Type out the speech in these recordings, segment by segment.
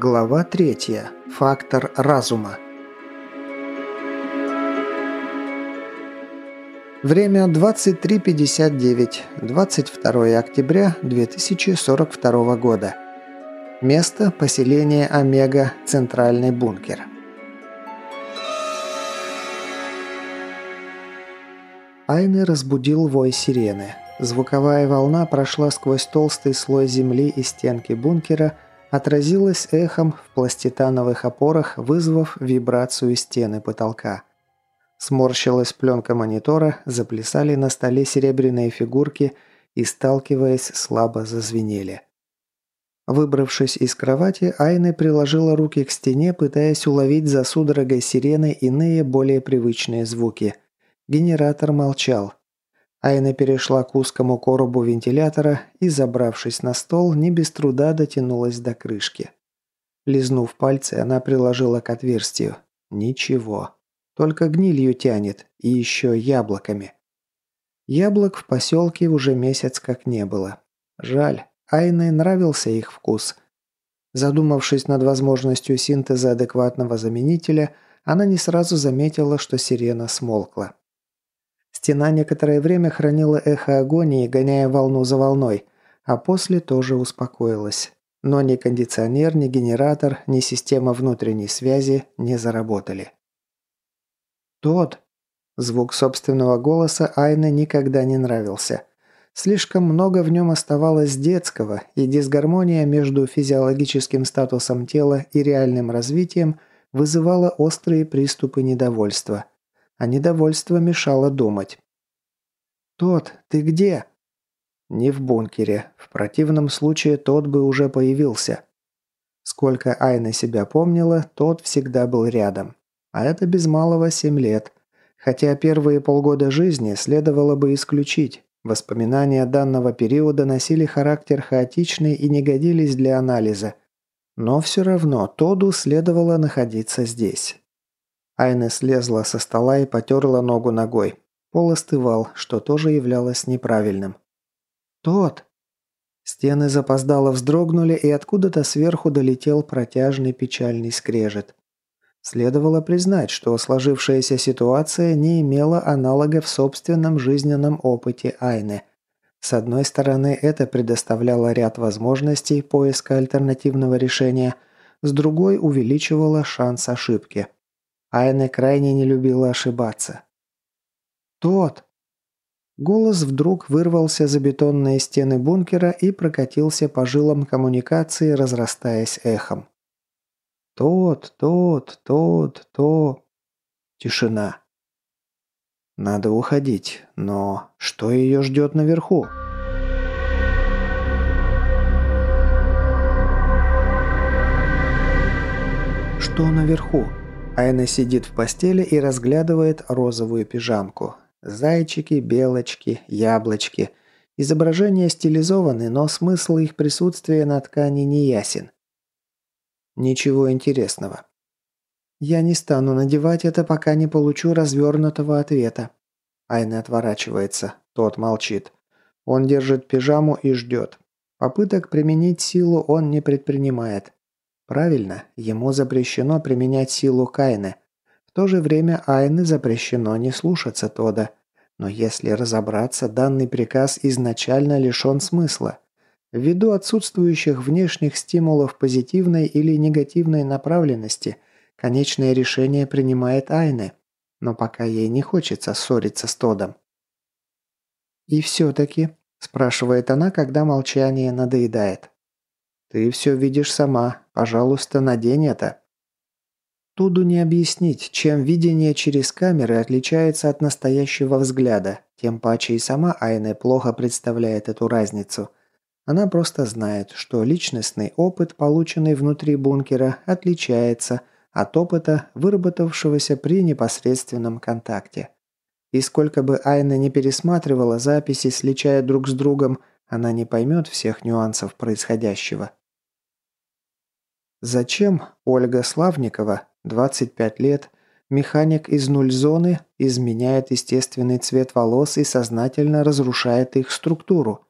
Глава 3. Фактор разума. Время 23.59. 22 октября 2042 года. Место – поселение Омега, центральный бункер. Айны разбудил вой сирены. Звуковая волна прошла сквозь толстый слой земли и стенки бункера – отразилось эхом в пластитановых опорах, вызвав вибрацию стены потолка. Сморщилась пленка монитора, заплясали на столе серебряные фигурки и, сталкиваясь, слабо зазвенели. Выбравшись из кровати, Айна приложила руки к стене, пытаясь уловить за судорогой сирены иные, более привычные звуки. Генератор молчал. Айна перешла к узкому коробу вентилятора и, забравшись на стол, не без труда дотянулась до крышки. Лизнув пальцы, она приложила к отверстию. Ничего. Только гнилью тянет, и еще яблоками. Яблок в поселке уже месяц как не было. Жаль, Айне нравился их вкус. Задумавшись над возможностью синтеза адекватного заменителя, она не сразу заметила, что сирена смолкла. Стена некоторое время хранила эхо агонии, гоняя волну за волной, а после тоже успокоилась. Но ни кондиционер, ни генератор, ни система внутренней связи не заработали. «Тот!» Звук собственного голоса Айны никогда не нравился. Слишком много в нем оставалось детского, и дисгармония между физиологическим статусом тела и реальным развитием вызывала острые приступы недовольства – а недовольство мешало думать. «Тот, ты где?» «Не в бункере. В противном случае тот бы уже появился». Сколько Айна себя помнила, тот всегда был рядом. А это без малого семь лет. Хотя первые полгода жизни следовало бы исключить. Воспоминания данного периода носили характер хаотичный и не годились для анализа. Но все равно Тоду следовало находиться здесь. Айна слезла со стола и потерла ногу ногой. Пол остывал, что тоже являлось неправильным. «Тот!» Стены запоздало вздрогнули, и откуда-то сверху долетел протяжный печальный скрежет. Следовало признать, что сложившаяся ситуация не имела аналога в собственном жизненном опыте Айны. С одной стороны, это предоставляло ряд возможностей поиска альтернативного решения, с другой увеличивало шанс ошибки – Айна крайне не любила ошибаться. «Тот!» Голос вдруг вырвался за бетонные стены бункера и прокатился по жилам коммуникации, разрастаясь эхом. «Тот, тот, тот, то...» Тишина. Надо уходить, но что ее ждет наверху? Что наверху? Айна сидит в постели и разглядывает розовую пижамку. Зайчики, белочки, яблочки. Изображения стилизованы, но смысл их присутствия на ткани не ясен. Ничего интересного. Я не стану надевать это, пока не получу развернутого ответа. Айна отворачивается. Тот молчит. Он держит пижаму и ждет. Попыток применить силу он не предпринимает. Правильно, ему запрещено применять силу Кайны. В то же время Айны запрещено не слушаться Тода. Но если разобраться, данный приказ изначально лишен смысла. Ввиду отсутствующих внешних стимулов позитивной или негативной направленности, конечное решение принимает Айны. Но пока ей не хочется ссориться с Тодом. «И все-таки», – спрашивает она, когда молчание надоедает. «Ты все видишь сама. Пожалуйста, надень это». Туду не объяснить, чем видение через камеры отличается от настоящего взгляда, тем паче и сама Айне плохо представляет эту разницу. Она просто знает, что личностный опыт, полученный внутри бункера, отличается от опыта, выработавшегося при непосредственном контакте. И сколько бы Айна не пересматривала записи, сличая друг с другом, она не поймет всех нюансов происходящего. Зачем Ольга Славникова, 25 лет, механик из нуль-зоны, изменяет естественный цвет волос и сознательно разрушает их структуру?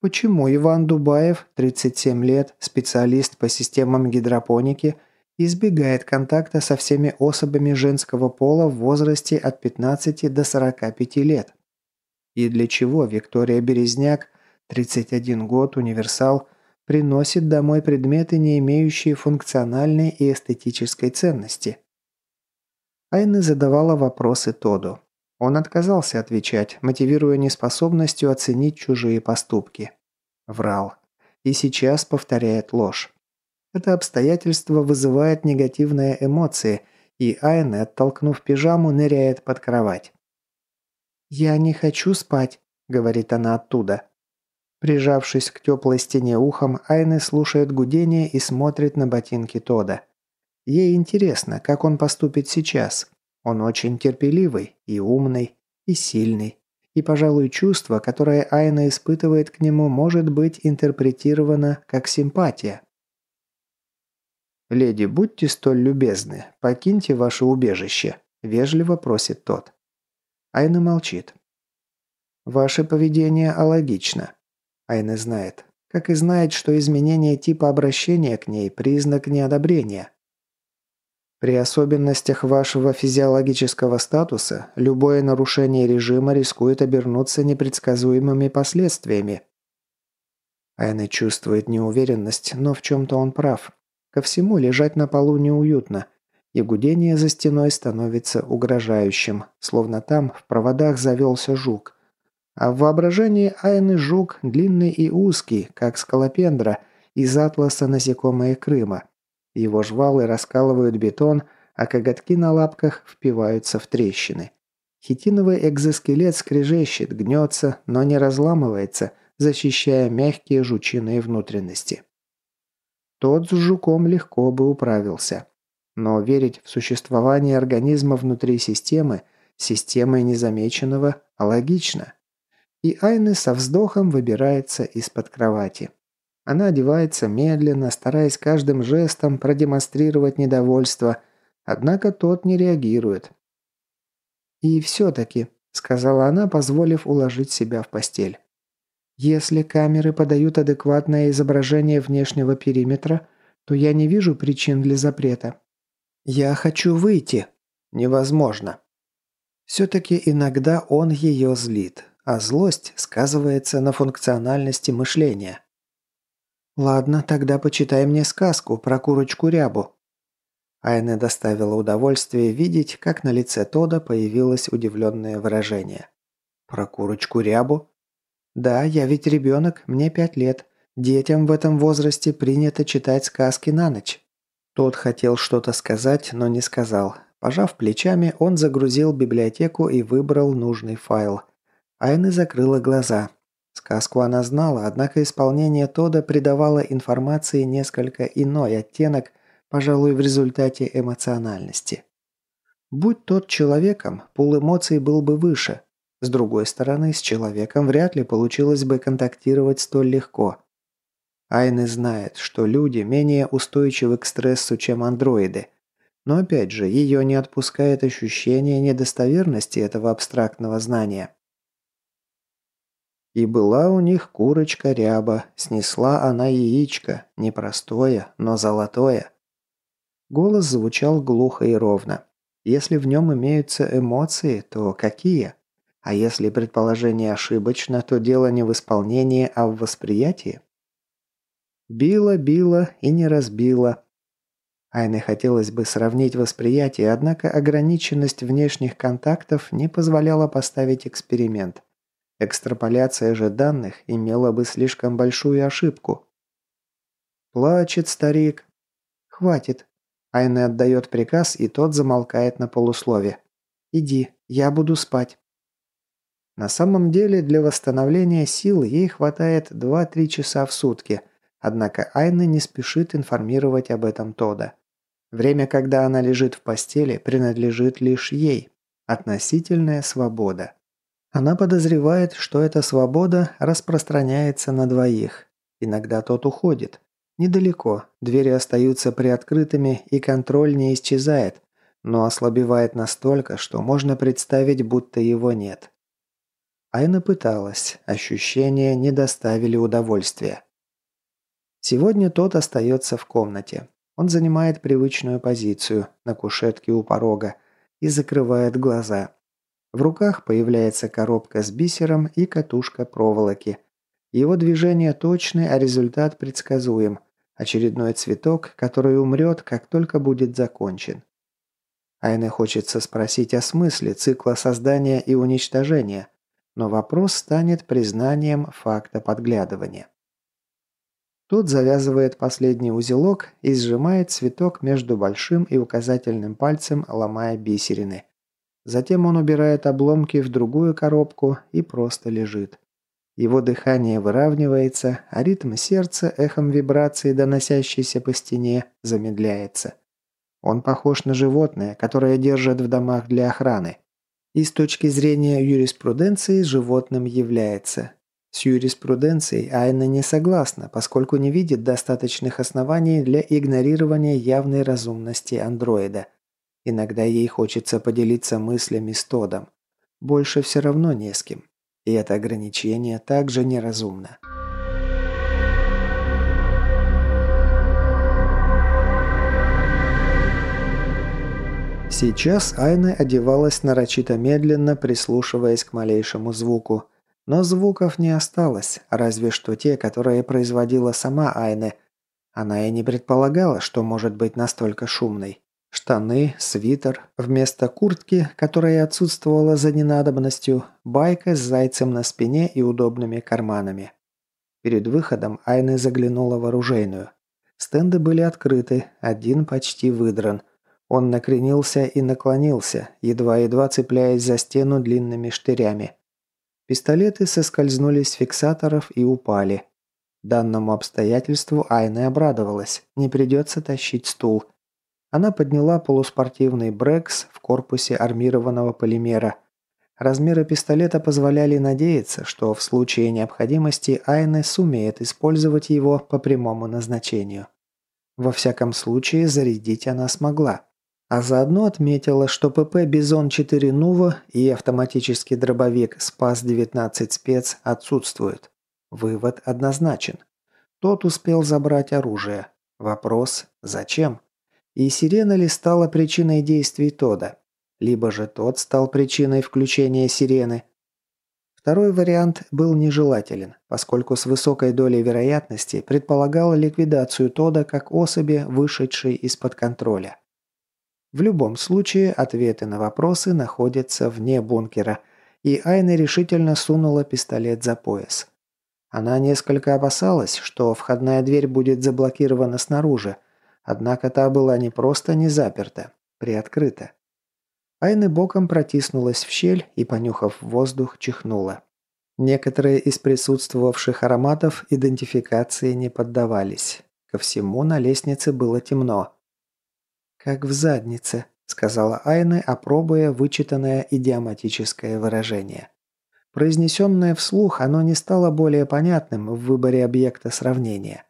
Почему Иван Дубаев, 37 лет, специалист по системам гидропоники, избегает контакта со всеми особами женского пола в возрасте от 15 до 45 лет? И для чего Виктория Березняк, 31 год, универсал, приносит домой предметы, не имеющие функциональной и эстетической ценности? Айна задавала вопросы Тоду. Он отказался отвечать, мотивируя неспособностью оценить чужие поступки. Врал. И сейчас повторяет ложь. Это обстоятельство вызывает негативные эмоции, и Айна, оттолкнув пижаму, ныряет под кровать. «Я не хочу спать», — говорит она оттуда. Прижавшись к теплой стене ухом, Айна слушает гудение и смотрит на ботинки Тода. Ей интересно, как он поступит сейчас. Он очень терпеливый и умный, и сильный. И, пожалуй, чувство, которое Айна испытывает к нему, может быть интерпретировано как симпатия. «Леди, будьте столь любезны, покиньте ваше убежище», – вежливо просит тот. Айна молчит. «Ваше поведение алогично». Айна знает. Как и знает, что изменение типа обращения к ней – признак неодобрения. При особенностях вашего физиологического статуса любое нарушение режима рискует обернуться непредсказуемыми последствиями. Айна чувствует неуверенность, но в чем-то он прав. Ко всему лежать на полу неуютно, и гудение за стеной становится угрожающим, словно там в проводах завелся жук. А в воображении Айны жук длинный и узкий, как скалопендра, из атласа насекомые Крыма. Его жвалы раскалывают бетон, а коготки на лапках впиваются в трещины. Хитиновый экзоскелет скрежещет, гнется, но не разламывается, защищая мягкие жучиные внутренности. Тот с жуком легко бы управился. Но верить в существование организма внутри системы, системой незамеченного, логично. И Айны со вздохом выбирается из-под кровати. Она одевается медленно, стараясь каждым жестом продемонстрировать недовольство, однако тот не реагирует. «И все-таки», — сказала она, позволив уложить себя в постель. «Если камеры подают адекватное изображение внешнего периметра, то я не вижу причин для запрета. Я хочу выйти. Невозможно». Все-таки иногда он ее злит, а злость сказывается на функциональности мышления. «Ладно, тогда почитай мне сказку про курочку-рябу». Айне доставила удовольствие видеть, как на лице Тода появилось удивленное выражение. «Про курочку-рябу?» «Да, я ведь ребенок, мне пять лет. Детям в этом возрасте принято читать сказки на ночь». Тот хотел что-то сказать, но не сказал. Пожав плечами, он загрузил библиотеку и выбрал нужный файл. Айны закрыла глаза. Сказку она знала, однако исполнение Тода придавало информации несколько иной оттенок, пожалуй, в результате эмоциональности. Будь тот человеком, пул эмоций был бы выше. С другой стороны, с человеком вряд ли получилось бы контактировать столь легко. Айны знает, что люди менее устойчивы к стрессу, чем андроиды. Но опять же, ее не отпускает ощущение недостоверности этого абстрактного знания. И была у них курочка ряба, снесла она яичко, непростое, но золотое. Голос звучал глухо и ровно. Если в нем имеются эмоции, то какие? А если предположение ошибочно, то дело не в исполнении, а в восприятии? Била, била и не разбила. Айне хотелось бы сравнить восприятие, однако ограниченность внешних контактов не позволяла поставить эксперимент. Экстраполяция же данных имела бы слишком большую ошибку. Плачет старик. Хватит. Айне отдает приказ, и тот замолкает на полуслове. «Иди, я буду спать». На самом деле для восстановления сил ей хватает 2-3 часа в сутки, однако Айна не спешит информировать об этом Тода. Время, когда она лежит в постели, принадлежит лишь ей. Относительная свобода. Она подозревает, что эта свобода распространяется на двоих. Иногда тот уходит. Недалеко, двери остаются приоткрытыми и контроль не исчезает, но ослабевает настолько, что можно представить, будто его нет. Айна пыталась, ощущения не доставили удовольствия. Сегодня тот остается в комнате. Он занимает привычную позицию на кушетке у порога и закрывает глаза. В руках появляется коробка с бисером и катушка проволоки. Его движения точны, а результат предсказуем. Очередной цветок, который умрет, как только будет закончен. Айне хочется спросить о смысле цикла создания и уничтожения, но вопрос станет признанием факта подглядывания. Тут завязывает последний узелок и сжимает цветок между большим и указательным пальцем, ломая бисерины. Затем он убирает обломки в другую коробку и просто лежит. Его дыхание выравнивается, а ритм сердца, эхом вибрации, доносящейся по стене, замедляется. Он похож на животное, которое держат в домах для охраны. И с точки зрения юриспруденции животным является. С юриспруденцией Айна не согласна, поскольку не видит достаточных оснований для игнорирования явной разумности андроида. Иногда ей хочется поделиться мыслями с Тодом. Больше все равно не с кем. И это ограничение также неразумно. Сейчас Айна одевалась нарочито медленно, прислушиваясь к малейшему звуку – но звуков не осталось, разве что те, которые производила сама Айне. Она и не предполагала, что может быть настолько шумной. Штаны, свитер, вместо куртки, которая отсутствовала за ненадобностью, байка с зайцем на спине и удобными карманами. Перед выходом Айны заглянула в оружейную. Стенды были открыты, один почти выдран. Он накренился и наклонился, едва-едва цепляясь за стену длинными штырями. Пистолеты соскользнули с фиксаторов и упали. Данному обстоятельству Айна обрадовалась. Не придется тащить стул. Она подняла полуспортивный Брекс в корпусе армированного полимера. Размеры пистолета позволяли надеяться, что в случае необходимости Айна сумеет использовать его по прямому назначению. Во всяком случае, зарядить она смогла. А заодно отметила, что ПП «Бизон-4 Нува» и автоматический дробовик «Спас-19 Спец» отсутствуют. Вывод однозначен. Тот успел забрать оружие. Вопрос «Зачем?» И сирена ли стала причиной действий Тода? Либо же тот стал причиной включения сирены? Второй вариант был нежелателен, поскольку с высокой долей вероятности предполагал ликвидацию Тода как особи, вышедшей из-под контроля. В любом случае, ответы на вопросы находятся вне бункера, и Айна решительно сунула пистолет за пояс. Она несколько опасалась, что входная дверь будет заблокирована снаружи, однако та была не просто не заперта, приоткрыта. Айна боком протиснулась в щель и, понюхав воздух, чихнула. Некоторые из присутствовавших ароматов идентификации не поддавались. Ко всему на лестнице было темно. «Как в заднице», – сказала Айна, опробуя вычитанное идиоматическое выражение. Произнесенное вслух, оно не стало более понятным в выборе объекта сравнения.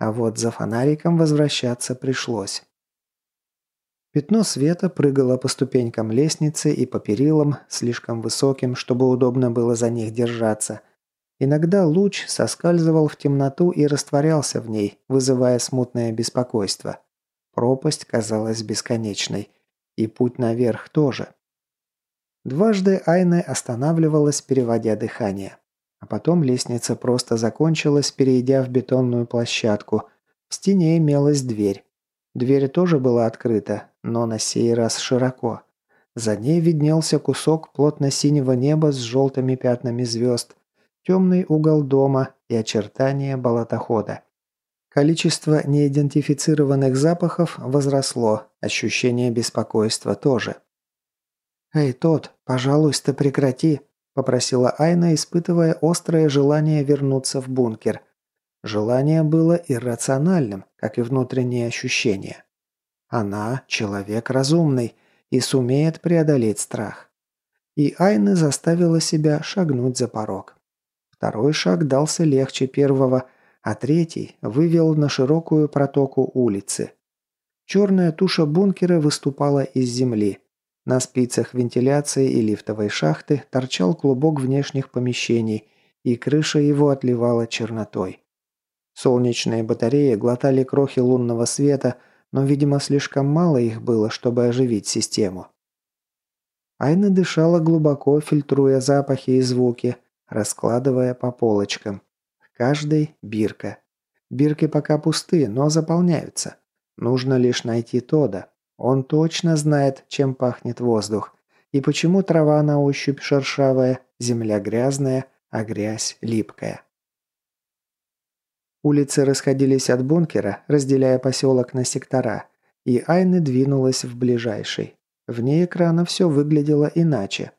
А вот за фонариком возвращаться пришлось. Пятно света прыгало по ступенькам лестницы и по перилам, слишком высоким, чтобы удобно было за них держаться. Иногда луч соскальзывал в темноту и растворялся в ней, вызывая смутное беспокойство. Пропасть казалась бесконечной. И путь наверх тоже. Дважды Айна останавливалась, переводя дыхание. А потом лестница просто закончилась, перейдя в бетонную площадку. В стене имелась дверь. Дверь тоже была открыта, но на сей раз широко. За ней виднелся кусок плотно-синего неба с желтыми пятнами звезд, темный угол дома и очертания болотохода. Количество неидентифицированных запахов возросло, ощущение беспокойства тоже. «Эй, тот, пожалуйста, прекрати», – попросила Айна, испытывая острое желание вернуться в бункер. Желание было иррациональным, как и внутренние ощущения. Она – человек разумный и сумеет преодолеть страх. И Айна заставила себя шагнуть за порог. Второй шаг дался легче первого – а третий вывел на широкую протоку улицы. Черная туша бункера выступала из земли. На спицах вентиляции и лифтовой шахты торчал клубок внешних помещений, и крыша его отливала чернотой. Солнечные батареи глотали крохи лунного света, но, видимо, слишком мало их было, чтобы оживить систему. Айна дышала глубоко, фильтруя запахи и звуки, раскладывая по полочкам. Каждый – бирка. Бирки пока пусты, но заполняются. Нужно лишь найти Тода. Он точно знает, чем пахнет воздух. И почему трава на ощупь шершавая, земля грязная, а грязь липкая. Улицы расходились от бункера, разделяя поселок на сектора, и Айны двинулась в ближайший. Вне экрана все выглядело иначе.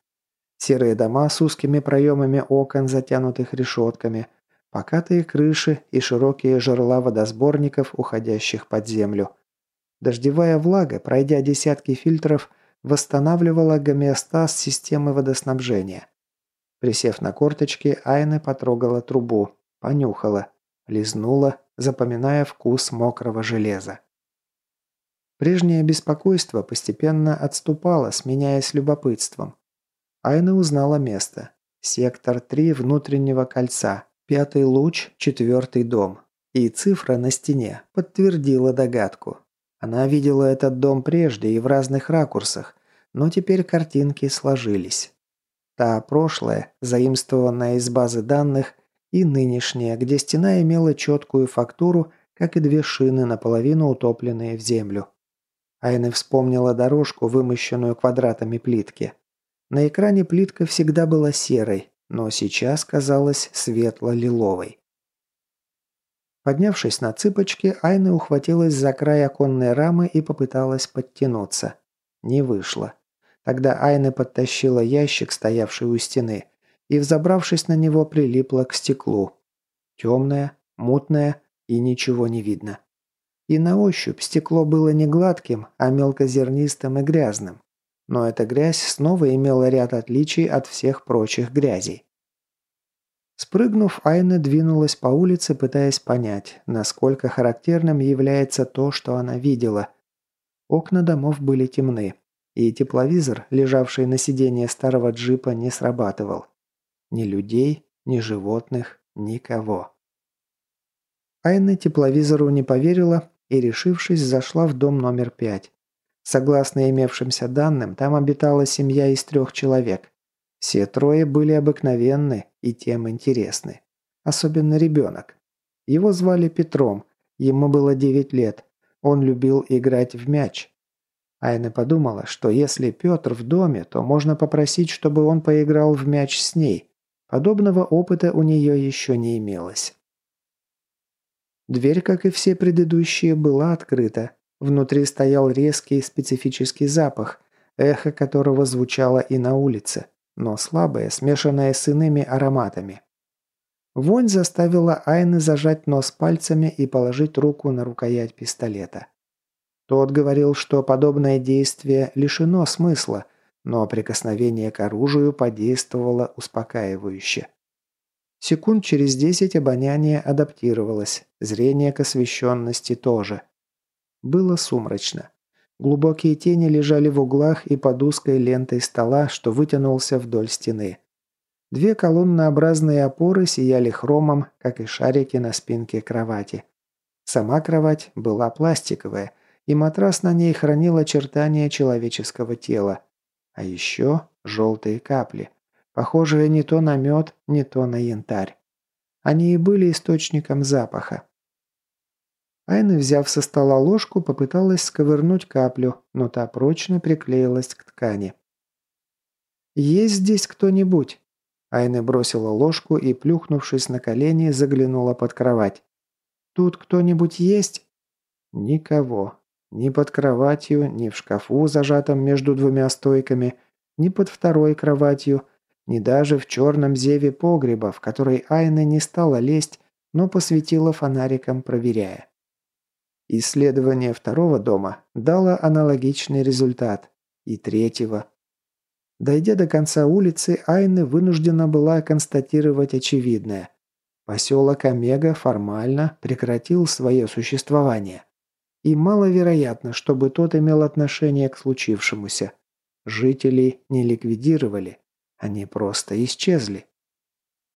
Серые дома с узкими проемами окон, затянутых решетками, покатые крыши и широкие жерла водосборников, уходящих под землю. Дождевая влага, пройдя десятки фильтров, восстанавливала гомеостаз системы водоснабжения. Присев на корточки, Айна потрогала трубу, понюхала, лизнула, запоминая вкус мокрого железа. Прежнее беспокойство постепенно отступало, сменяясь любопытством. Айна узнала место. Сектор 3 внутреннего кольца, пятый луч, четвертый дом. И цифра на стене подтвердила догадку. Она видела этот дом прежде и в разных ракурсах, но теперь картинки сложились. Та прошлая, заимствованная из базы данных, и нынешняя, где стена имела четкую фактуру, как и две шины, наполовину утопленные в землю. Айна вспомнила дорожку, вымощенную квадратами плитки. На экране плитка всегда была серой, но сейчас казалась светло-лиловой. Поднявшись на цыпочки, Айна ухватилась за край оконной рамы и попыталась подтянуться. Не вышло. Тогда Айна подтащила ящик, стоявший у стены, и, взобравшись на него, прилипла к стеклу. Темное, мутное и ничего не видно. И на ощупь стекло было не гладким, а мелкозернистым и грязным. Но эта грязь снова имела ряд отличий от всех прочих грязей. Спрыгнув, Айна двинулась по улице, пытаясь понять, насколько характерным является то, что она видела. Окна домов были темны, и тепловизор, лежавший на сиденье старого джипа, не срабатывал. Ни людей, ни животных, никого. Айна тепловизору не поверила и, решившись, зашла в дом номер пять. Согласно имевшимся данным, там обитала семья из трех человек. Все трое были обыкновенны и тем интересны. Особенно ребенок. Его звали Петром, ему было 9 лет. Он любил играть в мяч. Айна подумала, что если Петр в доме, то можно попросить, чтобы он поиграл в мяч с ней. Подобного опыта у нее еще не имелось. Дверь, как и все предыдущие, была открыта. Внутри стоял резкий специфический запах, эхо которого звучало и на улице, но слабое, смешанное с иными ароматами. Вонь заставила Айны зажать нос пальцами и положить руку на рукоять пистолета. Тот говорил, что подобное действие лишено смысла, но прикосновение к оружию подействовало успокаивающе. Секунд через десять обоняние адаптировалось, зрение к освещенности тоже. Было сумрачно. Глубокие тени лежали в углах и под узкой лентой стола, что вытянулся вдоль стены. Две колоннообразные опоры сияли хромом, как и шарики на спинке кровати. Сама кровать была пластиковая, и матрас на ней хранил очертания человеческого тела. А еще желтые капли – похожие не то на мед, не то на янтарь. Они и были источником запаха. Айна, взяв со стола ложку, попыталась сковырнуть каплю, но та прочно приклеилась к ткани. «Есть здесь кто-нибудь?» Айна бросила ложку и, плюхнувшись на колени, заглянула под кровать. «Тут кто-нибудь есть?» «Никого. Ни под кроватью, ни в шкафу, зажатом между двумя стойками, ни под второй кроватью, ни даже в черном зеве погреба, в который Айна не стала лезть, но посветила фонариком, проверяя. Исследование второго дома дало аналогичный результат. И третьего. Дойдя до конца улицы, Айна вынуждена была констатировать очевидное. Поселок Омега формально прекратил свое существование. И маловероятно, чтобы тот имел отношение к случившемуся. жителей не ликвидировали. Они просто исчезли.